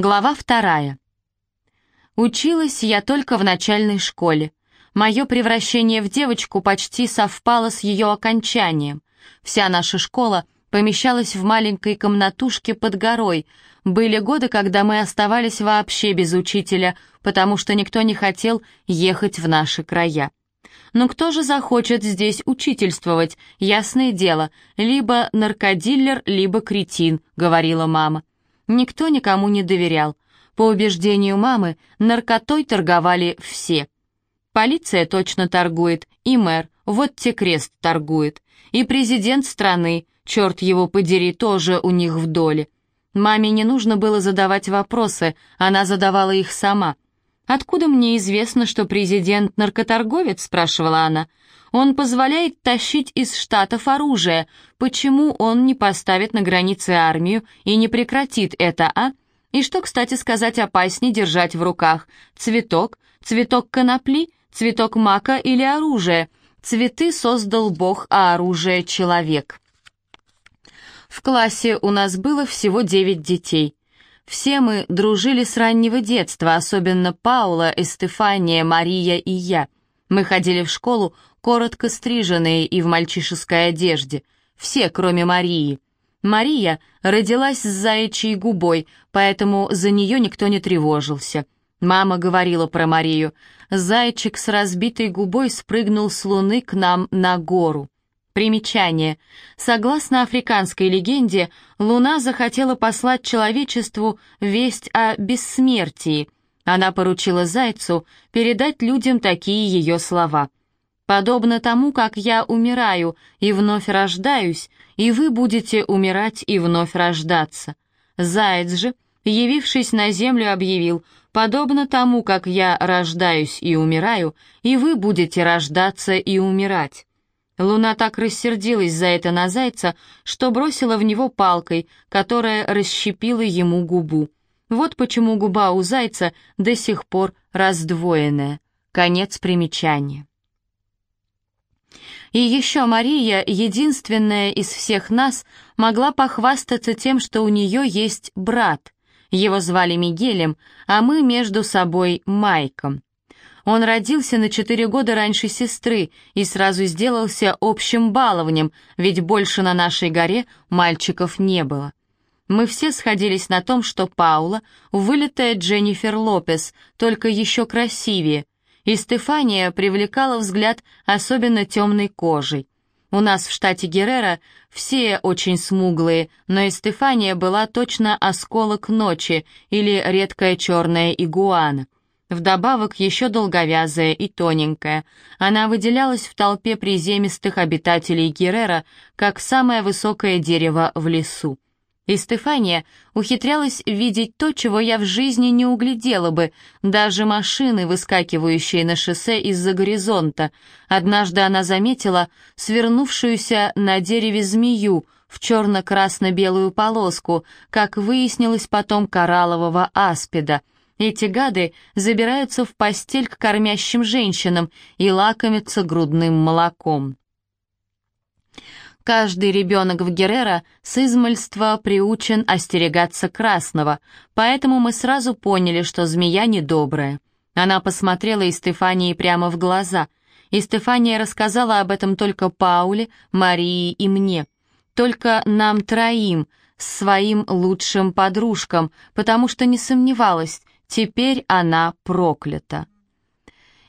Глава вторая. Училась я только в начальной школе. Мое превращение в девочку почти совпало с ее окончанием. Вся наша школа помещалась в маленькой комнатушке под горой. Были годы, когда мы оставались вообще без учителя, потому что никто не хотел ехать в наши края. Но кто же захочет здесь учительствовать? Ясное дело, либо наркодиллер, либо кретин, говорила мама. Никто никому не доверял. По убеждению мамы, наркотой торговали все. Полиция точно торгует, и мэр, вот те крест торгует, и президент страны, черт его подери, тоже у них в доле. Маме не нужно было задавать вопросы, она задавала их сама. «Откуда мне известно, что президент наркоторговец?» — спрашивала она. «Он позволяет тащить из Штатов оружие. Почему он не поставит на границе армию и не прекратит это, а? И что, кстати сказать, опаснее держать в руках? Цветок? Цветок конопли? Цветок мака или оружие? Цветы создал Бог, а оружие — человек». В классе у нас было всего девять детей. Все мы дружили с раннего детства, особенно Паула, Эстефания, Мария и я. Мы ходили в школу коротко стриженные и в мальчишеской одежде. Все, кроме Марии. Мария родилась с заячьей губой, поэтому за нее никто не тревожился. Мама говорила про Марию. Зайчик с разбитой губой спрыгнул с луны к нам на гору. Примечание. Согласно африканской легенде, Луна захотела послать человечеству весть о бессмертии. Она поручила Зайцу передать людям такие ее слова. «Подобно тому, как я умираю и вновь рождаюсь, и вы будете умирать и вновь рождаться». Заяц же, явившись на землю, объявил, «Подобно тому, как я рождаюсь и умираю, и вы будете рождаться и умирать». Луна так рассердилась за это на зайца, что бросила в него палкой, которая расщепила ему губу. Вот почему губа у зайца до сих пор раздвоенная. Конец примечания. И еще Мария, единственная из всех нас, могла похвастаться тем, что у нее есть брат. Его звали Мигелем, а мы между собой Майком. Он родился на четыре года раньше сестры и сразу сделался общим баловнем, ведь больше на нашей горе мальчиков не было. Мы все сходились на том, что Паула — вылитая Дженнифер Лопес, только еще красивее, и Стефания привлекала взгляд особенно темной кожей. У нас в штате Геррера все очень смуглые, но и Стефания была точно осколок ночи или редкая черная игуана — Вдобавок еще долговязая и тоненькая, она выделялась в толпе приземистых обитателей Геррера как самое высокое дерево в лесу. И Стефания ухитрялась видеть то, чего я в жизни не углядела бы, даже машины, выскакивающие на шоссе из-за горизонта. Однажды она заметила свернувшуюся на дереве змею в черно-красно-белую полоску, как выяснилось потом кораллового аспида — эти гады забираются в постель к кормящим женщинам и лакомятся грудным молоком. Каждый ребенок в Геррера с измальства приучен остерегаться красного, поэтому мы сразу поняли, что змея недобрая. Она посмотрела и Стефании прямо в глаза, и Стефания рассказала об этом только Пауле, Марии и мне. Только нам троим, своим лучшим подружкам, потому что не сомневалась, Теперь она проклята.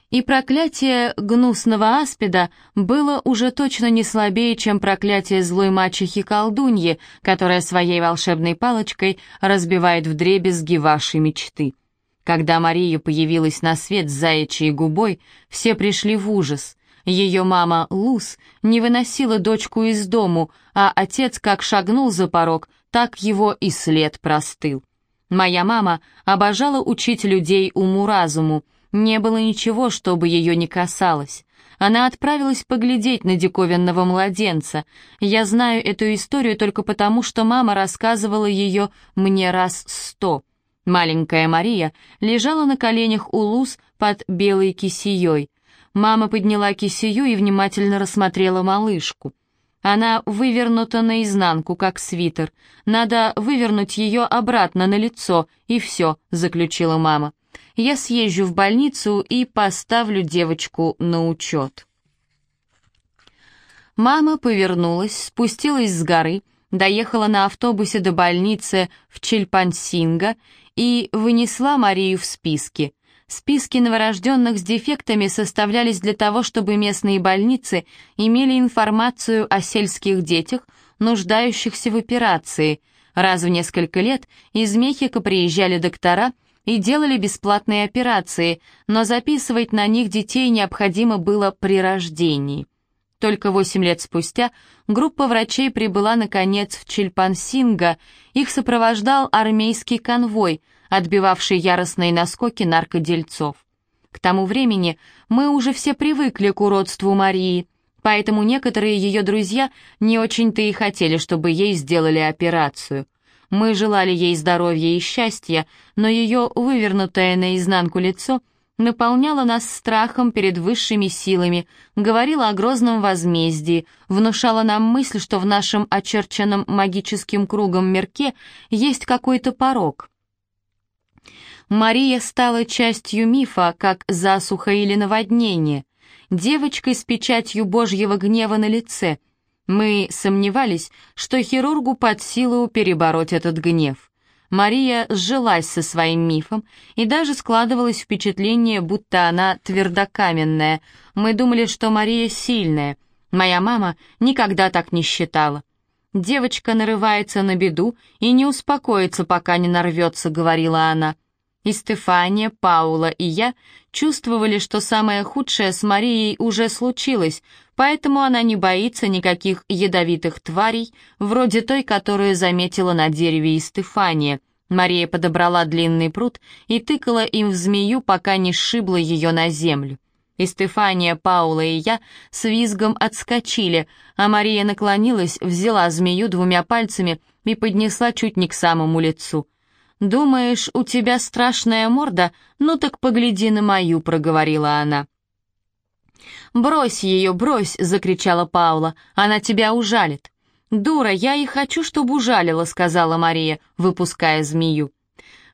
И проклятие гнусного аспида было уже точно не слабее, чем проклятие злой мачехи-колдуньи, которая своей волшебной палочкой разбивает вдребезги ваши мечты. Когда Мария появилась на свет с заячьей губой, все пришли в ужас. Ее мама Луз не выносила дочку из дому, а отец как шагнул за порог, так его и след простыл. Моя мама обожала учить людей уму-разуму, не было ничего, чтобы ее не касалось. Она отправилась поглядеть на диковинного младенца. Я знаю эту историю только потому, что мама рассказывала ее мне раз сто. Маленькая Мария лежала на коленях у Луз под белой кисеей. Мама подняла кисею и внимательно рассмотрела малышку. Она вывернута наизнанку, как свитер. Надо вывернуть ее обратно на лицо, и все», — заключила мама. «Я съезжу в больницу и поставлю девочку на учет». Мама повернулась, спустилась с горы, доехала на автобусе до больницы в Чельпансинго и вынесла Марию в списки. Списки новорожденных с дефектами составлялись для того, чтобы местные больницы имели информацию о сельских детях, нуждающихся в операции. Раз в несколько лет из Мехико приезжали доктора и делали бесплатные операции, но записывать на них детей необходимо было при рождении. Только восемь лет спустя группа врачей прибыла, наконец, в Чильпансинго. Их сопровождал армейский конвой — отбивавший яростные наскоки наркодельцов. К тому времени мы уже все привыкли к уродству Марии, поэтому некоторые ее друзья не очень-то и хотели, чтобы ей сделали операцию. Мы желали ей здоровья и счастья, но ее вывернутое наизнанку лицо наполняло нас страхом перед высшими силами, говорило о грозном возмездии, внушало нам мысль, что в нашем очерченном магическим кругом мерке есть какой-то порог, Мария стала частью мифа, как засуха или наводнение, девочкой с печатью Божьего гнева на лице. Мы сомневались, что хирургу под силу перебороть этот гнев. Мария сжилась со своим мифом, и даже складывалось впечатление, будто она твердокаменная. Мы думали, что Мария сильная. Моя мама никогда так не считала. «Девочка нарывается на беду и не успокоится, пока не нарвется», — говорила она. И Стефания, Паула и я чувствовали, что самое худшее с Марией уже случилось, поэтому она не боится никаких ядовитых тварей, вроде той, которую заметила на дереве и Стефания. Мария подобрала длинный пруд и тыкала им в змею, пока не сшибла ее на землю. И Стефания, Паула и я с визгом отскочили, а Мария наклонилась, взяла змею двумя пальцами и поднесла чуть не к самому лицу — «Думаешь, у тебя страшная морда? Ну так погляди на мою», — проговорила она. «Брось ее, брось!» — закричала Паула. «Она тебя ужалит». «Дура, я и хочу, чтобы ужалила», — сказала Мария, выпуская змею.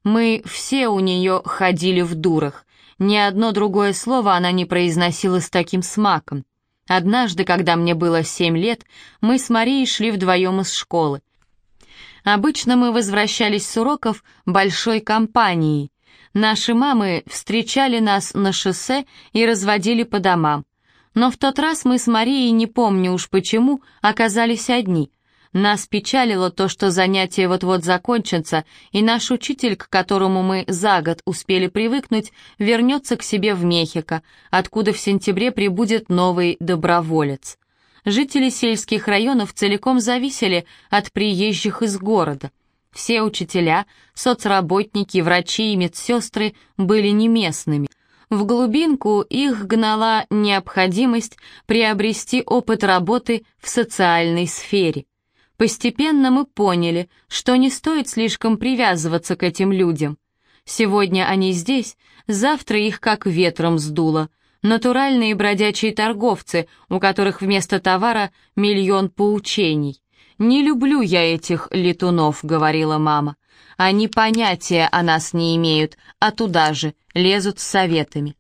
Мы все у нее ходили в дурах. Ни одно другое слово она не произносила с таким смаком. Однажды, когда мне было семь лет, мы с Марией шли вдвоем из школы. Обычно мы возвращались с уроков большой компанией. Наши мамы встречали нас на шоссе и разводили по домам. Но в тот раз мы с Марией, не помню уж почему, оказались одни. Нас печалило то, что занятие вот-вот закончится, и наш учитель, к которому мы за год успели привыкнуть, вернется к себе в Мехико, откуда в сентябре прибудет новый доброволец. Жители сельских районов целиком зависели от приезжих из города. Все учителя, соцработники, врачи и медсестры были не местными. В глубинку их гнала необходимость приобрести опыт работы в социальной сфере. Постепенно мы поняли, что не стоит слишком привязываться к этим людям. Сегодня они здесь, завтра их как ветром сдуло – натуральные бродячие торговцы, у которых вместо товара миллион поучений. «Не люблю я этих летунов», — говорила мама. «Они понятия о нас не имеют, а туда же лезут с советами.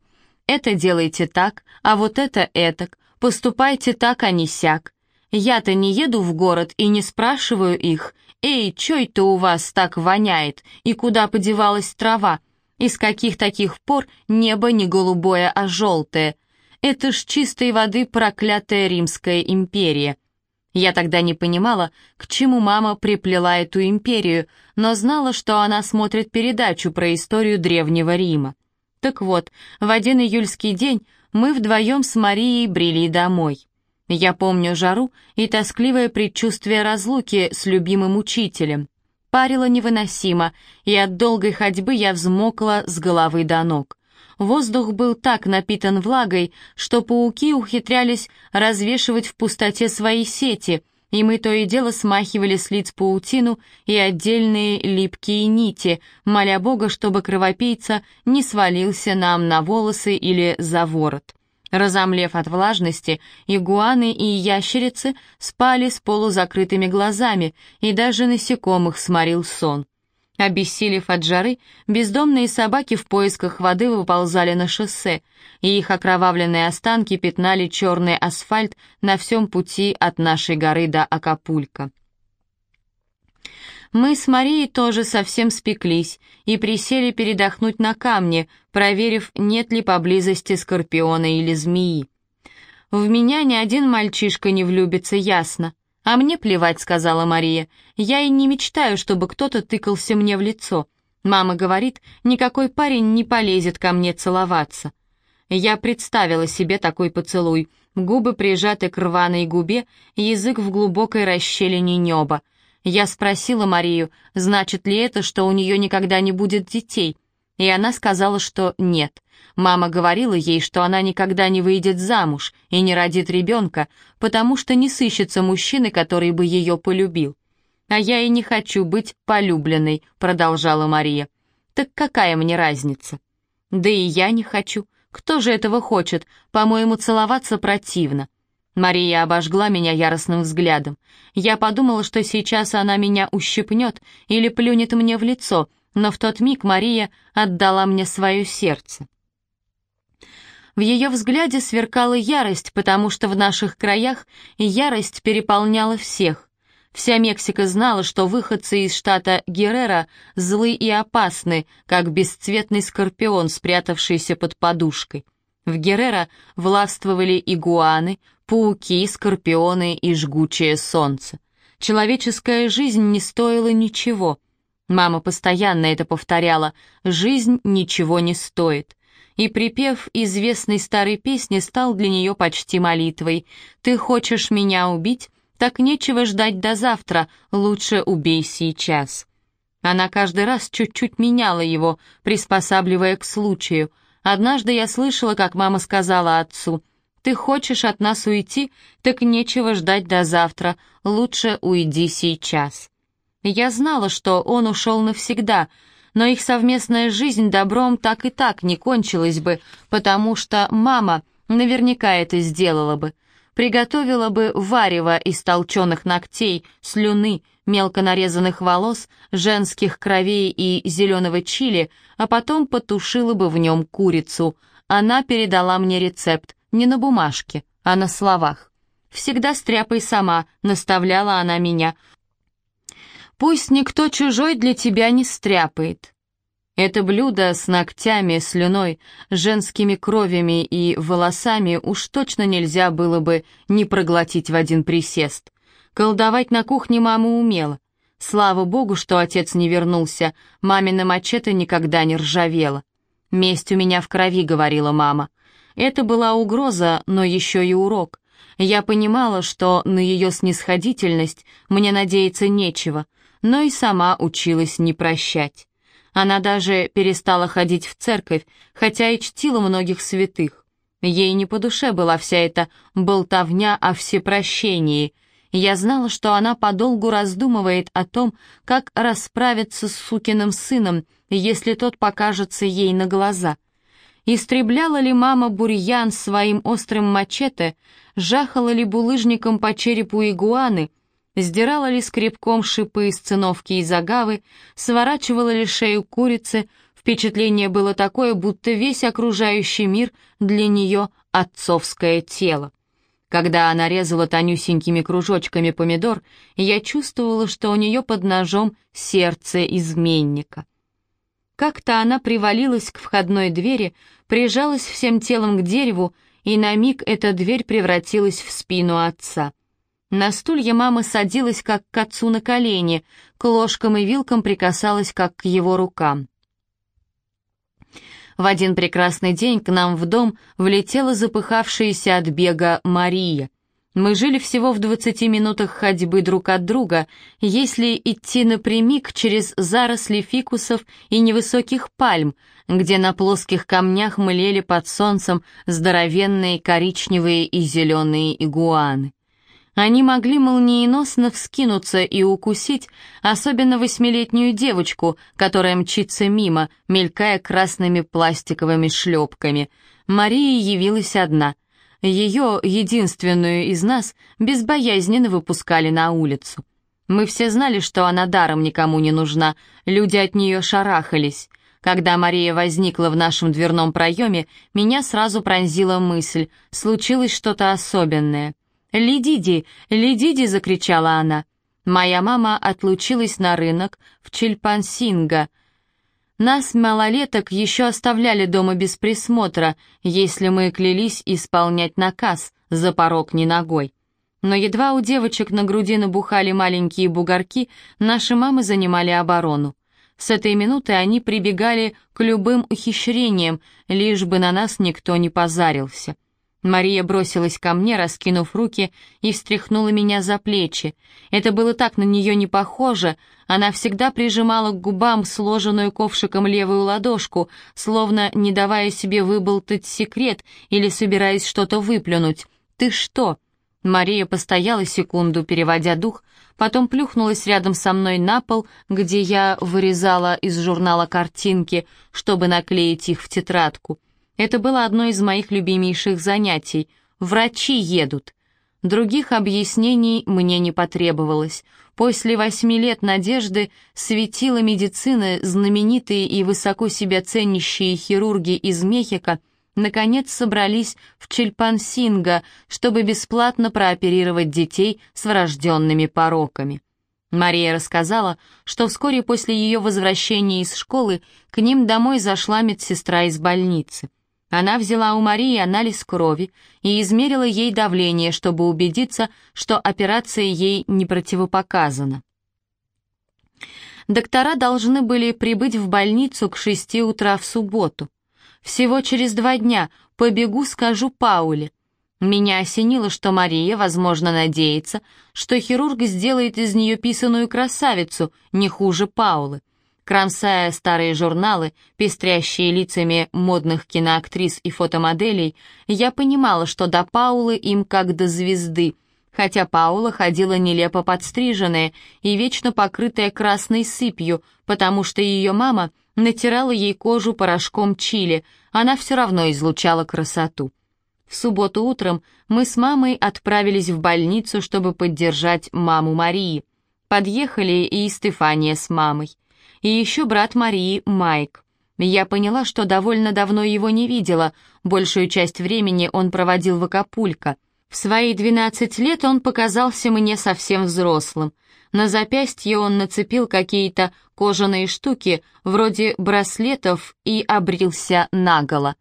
Это делайте так, а вот это этак, поступайте так, а не сяк. Я-то не еду в город и не спрашиваю их, «Эй, чё это у вас так воняет, и куда подевалась трава?» Из каких таких пор небо не голубое, а желтое? Это ж чистой воды проклятая Римская империя. Я тогда не понимала, к чему мама приплела эту империю, но знала, что она смотрит передачу про историю Древнего Рима. Так вот, в один июльский день мы вдвоем с Марией брели домой. Я помню жару и тоскливое предчувствие разлуки с любимым учителем парило невыносимо, и от долгой ходьбы я взмокла с головы до ног. Воздух был так напитан влагой, что пауки ухитрялись развешивать в пустоте свои сети, и мы то и дело смахивали с лиц паутину и отдельные липкие нити, моля Бога, чтобы кровопийца не свалился нам на волосы или за ворот. Разомлев от влажности, игуаны и ящерицы спали с полузакрытыми глазами, и даже насекомых сморил сон. Обессилев от жары, бездомные собаки в поисках воды выползали на шоссе, и их окровавленные останки пятнали черный асфальт на всем пути от нашей горы до Акапулько. Мы с Марией тоже совсем спеклись и присели передохнуть на камне, проверив, нет ли поблизости скорпиона или змеи. В меня ни один мальчишка не влюбится, ясно. «А мне плевать», — сказала Мария. «Я и не мечтаю, чтобы кто-то тыкался мне в лицо. Мама говорит, никакой парень не полезет ко мне целоваться». Я представила себе такой поцелуй. Губы прижаты к рваной губе, язык в глубокой расщелине неба. Я спросила Марию, значит ли это, что у нее никогда не будет детей, и она сказала, что нет. Мама говорила ей, что она никогда не выйдет замуж и не родит ребенка, потому что не сыщется мужчины, который бы ее полюбил. «А я и не хочу быть полюбленной», — продолжала Мария. «Так какая мне разница?» «Да и я не хочу. Кто же этого хочет? По-моему, целоваться противно». Мария обожгла меня яростным взглядом. Я подумала, что сейчас она меня ущипнет или плюнет мне в лицо, но в тот миг Мария отдала мне свое сердце. В ее взгляде сверкала ярость, потому что в наших краях ярость переполняла всех. Вся Мексика знала, что выходцы из штата Геррера злы и опасны, как бесцветный скорпион, спрятавшийся под подушкой. В Геррера властвовали игуаны, пауки, скорпионы и жгучее солнце. Человеческая жизнь не стоила ничего. Мама постоянно это повторяла «жизнь ничего не стоит» и припев известной старой песни стал для нее почти молитвой. «Ты хочешь меня убить? Так нечего ждать до завтра, лучше убей сейчас». Она каждый раз чуть-чуть меняла его, приспосабливая к случаю. Однажды я слышала, как мама сказала отцу, «Ты хочешь от нас уйти? Так нечего ждать до завтра, лучше уйди сейчас». Я знала, что он ушел навсегда — но их совместная жизнь добром так и так не кончилась бы, потому что мама наверняка это сделала бы. Приготовила бы варево из толченых ногтей, слюны, мелко нарезанных волос, женских кровей и зеленого чили, а потом потушила бы в нем курицу. Она передала мне рецепт, не на бумажке, а на словах. «Всегда стряпай сама», — наставляла она меня, — Пусть никто чужой для тебя не стряпает. Это блюдо с ногтями, слюной, женскими кровями и волосами уж точно нельзя было бы не проглотить в один присест. Колдовать на кухне мама умела. Слава богу, что отец не вернулся, мамина мачете никогда не ржавела. «Месть у меня в крови», — говорила мама. Это была угроза, но еще и урок. Я понимала, что на ее снисходительность мне надеяться нечего, но и сама училась не прощать. Она даже перестала ходить в церковь, хотя и чтила многих святых. Ей не по душе была вся эта болтовня о всепрощении. Я знала, что она подолгу раздумывает о том, как расправиться с сукиным сыном, если тот покажется ей на глаза. Истребляла ли мама бурьян своим острым мачете, жахала ли булыжником по черепу игуаны — сдирала ли скребком шипы из циновки и загавы, сворачивала ли шею курицы, впечатление было такое, будто весь окружающий мир для нее отцовское тело. Когда она резала тонюсенькими кружочками помидор, я чувствовала, что у нее под ножом сердце изменника. Как-то она привалилась к входной двери, прижалась всем телом к дереву, и на миг эта дверь превратилась в спину отца — на стулья мама садилась, как к отцу на колени, к ложкам и вилкам прикасалась, как к его рукам. В один прекрасный день к нам в дом влетела запыхавшаяся от бега Мария. Мы жили всего в двадцати минутах ходьбы друг от друга, если идти напрямик через заросли фикусов и невысоких пальм, где на плоских камнях млели под солнцем здоровенные коричневые и зеленые игуаны. Они могли молниеносно вскинуться и укусить, особенно восьмилетнюю девочку, которая мчится мимо, мелькая красными пластиковыми шлепками. Мария явилась одна. ее, единственную из нас, безбоязненно выпускали на улицу. Мы все знали, что она даром никому не нужна, люди от нее шарахались. Когда Мария возникла в нашем дверном проеме, меня сразу пронзила мысль, случилось что-то особенное. «Лидиди! Лидиди!» — закричала она. Моя мама отлучилась на рынок в Чильпансинго. Нас, малолеток, еще оставляли дома без присмотра, если мы клялись исполнять наказ, за порог не ногой. Но едва у девочек на груди набухали маленькие бугорки, наши мамы занимали оборону. С этой минуты они прибегали к любым ухищрениям, лишь бы на нас никто не позарился. Мария бросилась ко мне, раскинув руки, и встряхнула меня за плечи. Это было так на нее не похоже, она всегда прижимала к губам сложенную ковшиком левую ладошку, словно не давая себе выболтать секрет или собираясь что-то выплюнуть. «Ты что?» Мария постояла секунду, переводя дух, потом плюхнулась рядом со мной на пол, где я вырезала из журнала картинки, чтобы наклеить их в тетрадку. Это было одно из моих любимейших занятий. Врачи едут. Других объяснений мне не потребовалось. После восьми лет надежды светила медицины знаменитые и высоко себя ценящие хирурги из Мехико — наконец собрались в Чильпансинго, чтобы бесплатно прооперировать детей с врожденными пороками. Мария рассказала, что вскоре после ее возвращения из школы к ним домой зашла медсестра из больницы. Она взяла у Марии анализ крови и измерила ей давление, чтобы убедиться, что операция ей не противопоказана. Доктора должны были прибыть в больницу к шести утра в субботу. Всего через два дня побегу, скажу Пауле. Меня осенило, что Мария, возможно, надеется, что хирург сделает из нее писаную красавицу, не хуже Паулы. Кромсая старые журналы, пестрящие лицами модных киноактрис и фотомоделей, я понимала, что до Паулы им как до звезды, хотя Паула ходила нелепо подстриженная и вечно покрытая красной сыпью, потому что ее мама — натирала ей кожу порошком чили, она все равно излучала красоту. В субботу утром мы с мамой отправились в больницу, чтобы поддержать маму Марии. Подъехали и Стефания с мамой. И еще брат Марии, Майк. Я поняла, что довольно давно его не видела, большую часть времени он проводил в Акапулько. В свои 12 лет он показался мне совсем взрослым. На запястье он нацепил какие-то кожаные штуки, вроде браслетов, и обрился наголо.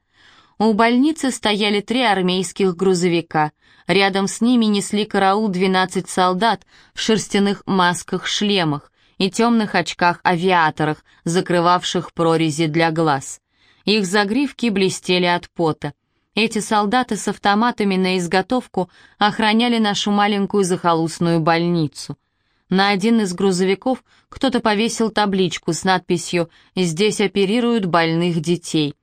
У больницы стояли три армейских грузовика. Рядом с ними несли караул 12 солдат в шерстяных масках-шлемах и темных очках-авиаторах, закрывавших прорези для глаз. Их загривки блестели от пота. Эти солдаты с автоматами на изготовку охраняли нашу маленькую захолустную больницу. На один из грузовиков кто-то повесил табличку с надписью «Здесь оперируют больных детей».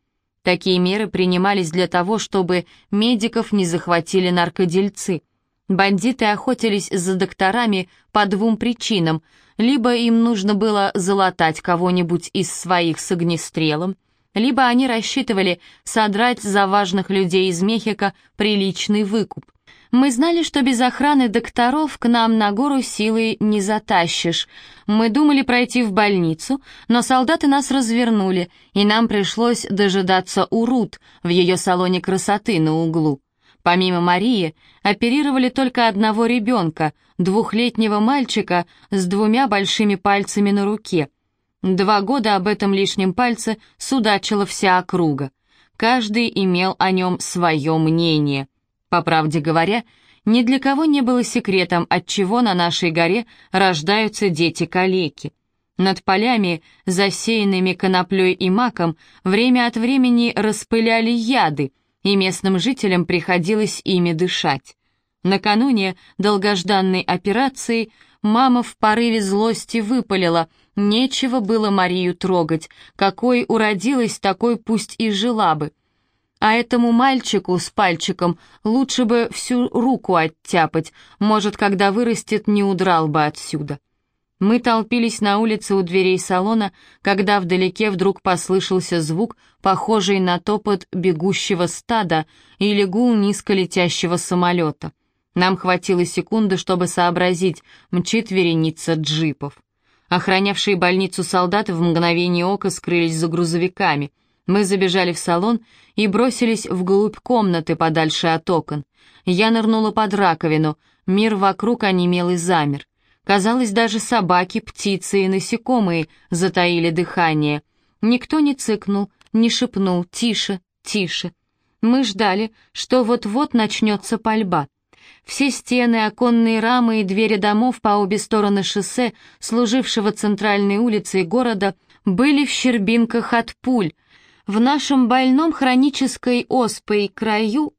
Такие меры принимались для того, чтобы медиков не захватили наркодельцы. Бандиты охотились за докторами по двум причинам. Либо им нужно было залатать кого-нибудь из своих с огнестрелом, либо они рассчитывали содрать за важных людей из Мехико приличный выкуп. Мы знали, что без охраны докторов к нам на гору силы не затащишь. Мы думали пройти в больницу, но солдаты нас развернули, и нам пришлось дожидаться у Рут в ее салоне красоты на углу. Помимо Марии, оперировали только одного ребенка, двухлетнего мальчика с двумя большими пальцами на руке. Два года об этом лишнем пальце судачила вся округа. Каждый имел о нем свое мнение. По правде говоря, ни для кого не было секретом, от чего на нашей горе рождаются дети-калеки. Над полями, засеянными коноплей и маком, время от времени распыляли яды, и местным жителям приходилось ими дышать. Накануне долгожданной операции мама в порыве злости выпалила, нечего было Марию трогать, какой уродилась, такой пусть и жила бы. А этому мальчику с пальчиком лучше бы всю руку оттяпать, может, когда вырастет, не удрал бы отсюда. Мы толпились на улице у дверей салона, когда вдалеке вдруг послышался звук, похожий на топот бегущего стада или гул низколетящего самолета. Нам хватило секунды, чтобы сообразить, мчит вереница джипов. Охранявшие больницу солдаты в мгновение ока скрылись за грузовиками. Мы забежали в салон и бросились вглубь комнаты подальше от окон. Я нырнула под раковину, мир вокруг онемел и замер. Казалось, даже собаки, птицы и насекомые затаили дыхание. Никто не цыкнул, не шепнул «тише, тише». Мы ждали, что вот-вот начнется пальба. Все стены, оконные рамы и двери домов по обе стороны шоссе, служившего центральной улицей города, были в щербинках от пуль. В нашем больном хронической оспой краю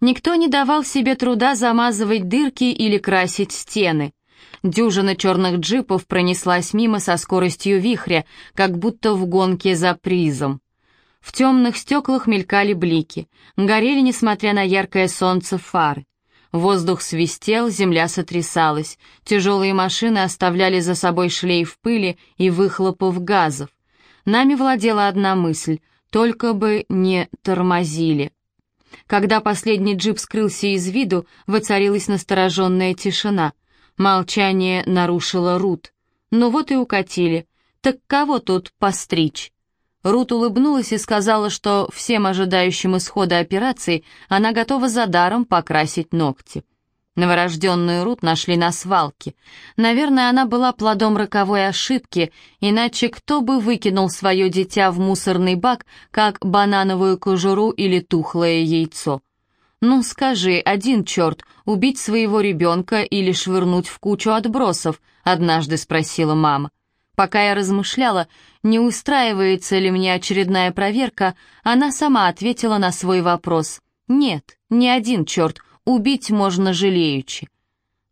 Никто не давал себе труда замазывать дырки или красить стены. Дюжина черных джипов пронеслась мимо со скоростью вихря, как будто в гонке за призом. В темных стеклах мелькали блики, горели, несмотря на яркое солнце, фары. Воздух свистел, земля сотрясалась, тяжелые машины оставляли за собой шлейф пыли и выхлопов газов. Нами владела одна мысль — только бы не тормозили. Когда последний джип скрылся из виду, воцарилась настороженная тишина. Молчание нарушила Рут. Ну вот и укатили. Так кого тут постричь? Рут улыбнулась и сказала, что всем ожидающим исхода операции она готова за даром покрасить ногти. Новорожденную Рут нашли на свалке. Наверное, она была плодом роковой ошибки, иначе кто бы выкинул свое дитя в мусорный бак, как банановую кожуру или тухлое яйцо? «Ну скажи, один черт, убить своего ребенка или швырнуть в кучу отбросов?» — однажды спросила мама. Пока я размышляла, не устраивается ли мне очередная проверка, она сама ответила на свой вопрос. «Нет, не один черт, убить можно жалеючи.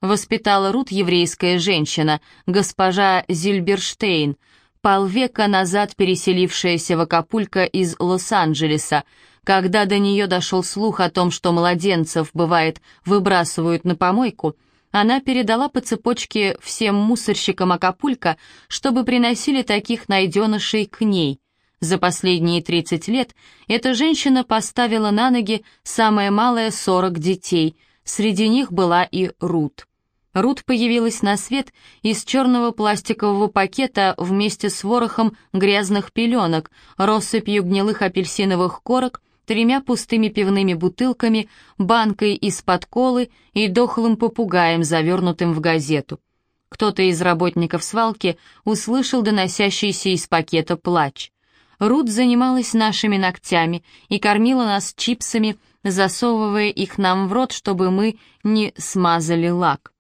Воспитала Рут еврейская женщина, госпожа Зильберштейн, полвека назад переселившаяся в Акапулько из Лос-Анджелеса, когда до нее дошел слух о том, что младенцев, бывает, выбрасывают на помойку, она передала по цепочке всем мусорщикам Акапулько, чтобы приносили таких найденышей к ней. За последние 30 лет эта женщина поставила на ноги самое малое 40 детей, среди них была и Рут. Рут появилась на свет из черного пластикового пакета вместе с ворохом грязных пеленок, россыпью гнилых апельсиновых корок, тремя пустыми пивными бутылками, банкой из-под колы и дохлым попугаем, завернутым в газету. Кто-то из работников свалки услышал доносящийся из пакета плач. Рут занималась нашими ногтями и кормила нас чипсами, засовывая их нам в рот, чтобы мы не смазали лак.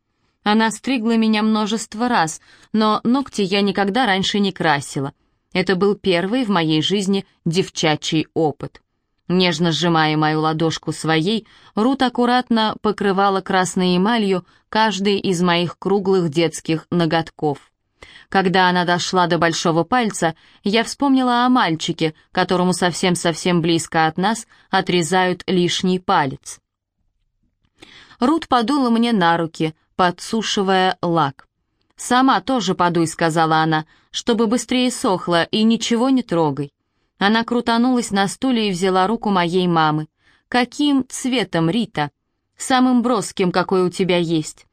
Она стригла меня множество раз, но ногти я никогда раньше не красила. Это был первый в моей жизни девчачий опыт. Нежно сжимая мою ладошку своей, Рут аккуратно покрывала красной эмалью каждый из моих круглых детских ноготков. Когда она дошла до большого пальца, я вспомнила о мальчике, которому совсем-совсем близко от нас отрезают лишний палец. Рут подула мне на руки, подсушивая лак. «Сама тоже подуй», — сказала она, — «чтобы быстрее сохло и ничего не трогай». Она крутанулась на стуле и взяла руку моей мамы. «Каким цветом, Рита?» «Самым броским, какой у тебя есть».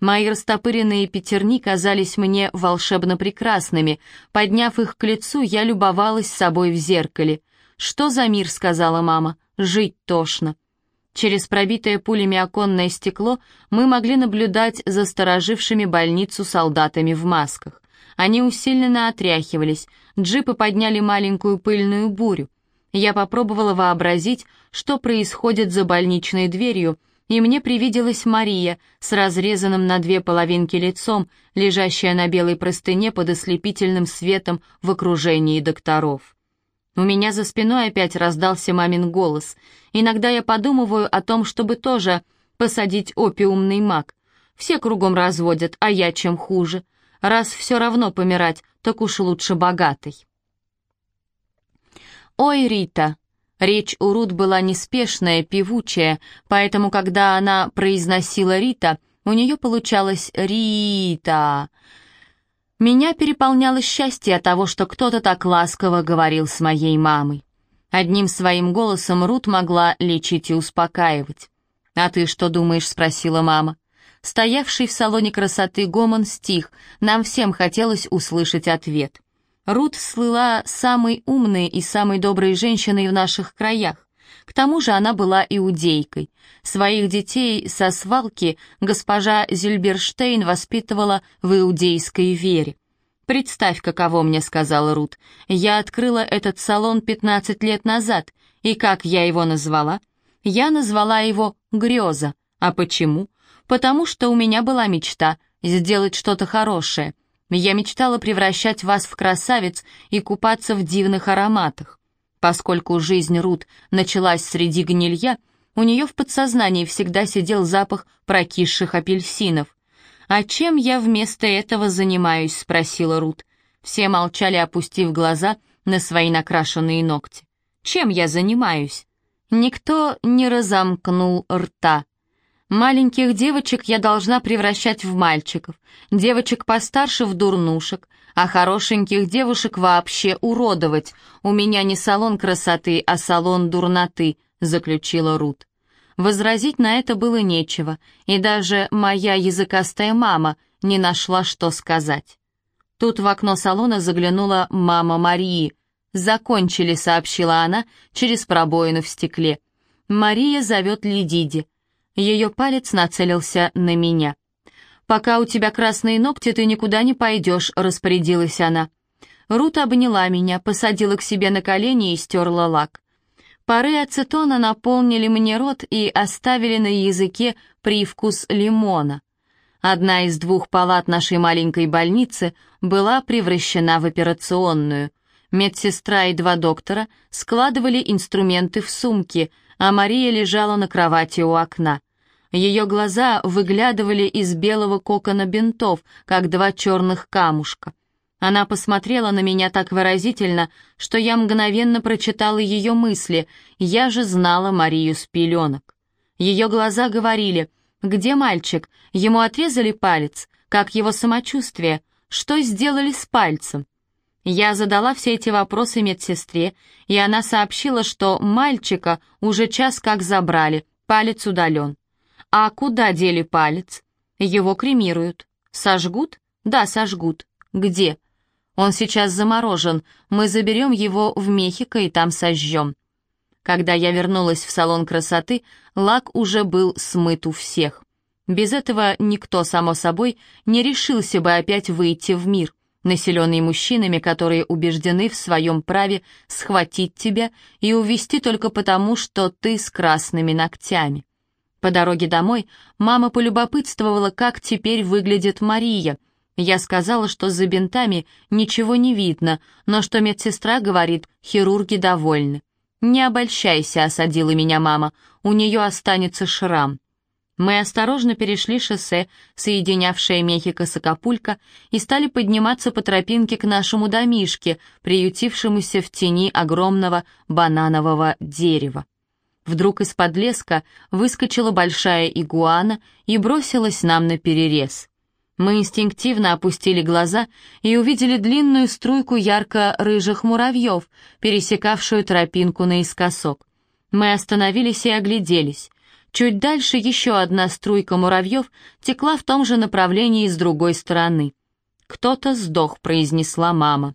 Мои растопыренные пятерни казались мне волшебно прекрасными. Подняв их к лицу, я любовалась собой в зеркале. «Что за мир?» — сказала мама. «Жить тошно». Через пробитое пулями оконное стекло мы могли наблюдать за сторожившими больницу солдатами в масках. Они усиленно отряхивались, джипы подняли маленькую пыльную бурю. Я попробовала вообразить, что происходит за больничной дверью, и мне привиделась Мария с разрезанным на две половинки лицом, лежащая на белой простыне под ослепительным светом в окружении докторов. У меня за спиной опять раздался мамин голос. Иногда я подумываю о том, чтобы тоже посадить опиумный мак. Все кругом разводят, а я чем хуже. Раз все равно помирать, так уж лучше богатый. «Ой, Рита!» Речь у Рут была неспешная, певучая, поэтому, когда она произносила Рита, У нее получалось «Рита». Меня переполняло счастье от того, что кто-то так ласково говорил с моей мамой. Одним своим голосом Рут могла лечить и успокаивать. «А ты что думаешь?» — спросила мама. Стоявший в салоне красоты гомон стих, нам всем хотелось услышать ответ. Рут слыла самой умной и самой доброй женщиной в наших краях. К тому же она была иудейкой. Своих детей со свалки госпожа Зильберштейн воспитывала в иудейской вере. «Представь, каково мне», — сказала Рут. «Я открыла этот салон 15 лет назад, и как я его назвала?» Я назвала его «Греза». А почему? Потому что у меня была мечта — сделать что-то хорошее. Я мечтала превращать вас в красавиц и купаться в дивных ароматах. Поскольку жизнь Рут началась среди гнилья, у нее в подсознании всегда сидел запах прокисших апельсинов. «А чем я вместо этого занимаюсь?» — спросила Рут. Все молчали, опустив глаза на свои накрашенные ногти. «Чем я занимаюсь?» Никто не разомкнул рта. Маленьких девочек я должна превращать в мальчиков, девочек постарше в дурнушек, а хорошеньких девушек вообще уродовать. У меня не салон красоты, а салон дурноты», — заключила Рут. Возразить на это было нечего, и даже моя языкастая мама не нашла, что сказать. Тут в окно салона заглянула мама Марии. «Закончили», — сообщила она через пробоину в стекле. «Мария зовет Ледиди». Ее палец нацелился на меня. «Пока у тебя красные ногти, ты никуда не пойдешь», — распорядилась она. Рут обняла меня, посадила к себе на колени и стерла лак. Пары ацетона наполнили мне рот и оставили на языке привкус лимона. Одна из двух палат нашей маленькой больницы была превращена в операционную. Медсестра и два доктора складывали инструменты в сумки, а Мария лежала на кровати у окна. Ее глаза выглядывали из белого кокона бинтов, как два черных камушка. Она посмотрела на меня так выразительно, что я мгновенно прочитала ее мысли, я же знала Марию с пеленок. Ее глаза говорили, где мальчик, ему отрезали палец, как его самочувствие, что сделали с пальцем. Я задала все эти вопросы медсестре, и она сообщила, что мальчика уже час как забрали, палец удален. А куда дели палец? Его кремируют. Сожгут? Да, сожгут. Где? Он сейчас заморожен. Мы заберем его в Мехико и там сожжем. Когда я вернулась в салон красоты, лак уже был смыт у всех. Без этого никто, само собой, не решился бы опять выйти в мир, населенный мужчинами, которые убеждены в своем праве схватить тебя и увести только потому, что ты с красными ногтями. По дороге домой мама полюбопытствовала, как теперь выглядит Мария. Я сказала, что за бинтами ничего не видно, но что медсестра говорит, хирурги довольны. «Не обольщайся», — осадила меня мама, — «у нее останется шрам». Мы осторожно перешли шоссе, соединявшее Мехико с Акапулько, и стали подниматься по тропинке к нашему домишке, приютившемуся в тени огромного бананового дерева. Вдруг из-под леска выскочила большая игуана и бросилась нам на перерез. Мы инстинктивно опустили глаза и увидели длинную струйку ярко-рыжих муравьев, пересекавшую тропинку наискосок. Мы остановились и огляделись. Чуть дальше еще одна струйка муравьев текла в том же направлении с другой стороны. «Кто-то сдох», — произнесла мама.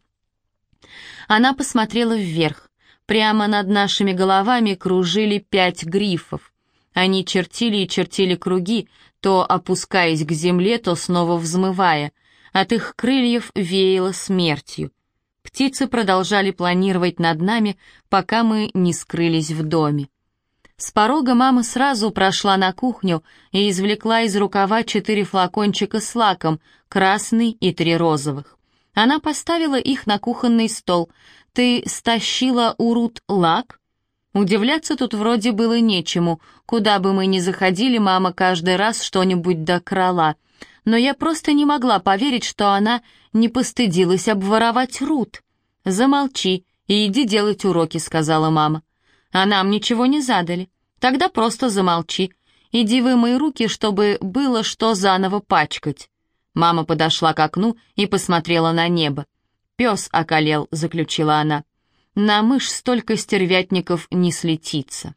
Она посмотрела вверх. Прямо над нашими головами кружили пять грифов. Они чертили и чертили круги, то опускаясь к земле, то снова взмывая. От их крыльев веяло смертью. Птицы продолжали планировать над нами, пока мы не скрылись в доме. С порога мама сразу прошла на кухню и извлекла из рукава четыре флакончика с лаком, красный и три розовых. Она поставила их на кухонный стол, ты стащила у Рут лак?» Удивляться тут вроде было нечему. Куда бы мы ни заходили, мама каждый раз что-нибудь докрала. Но я просто не могла поверить, что она не постыдилась обворовать Рут. «Замолчи и иди делать уроки», — сказала мама. «А нам ничего не задали. Тогда просто замолчи. Иди вымой руки, чтобы было что заново пачкать». Мама подошла к окну и посмотрела на небо. «Пес околел», — заключила она. «На мышь столько стервятников не слетится».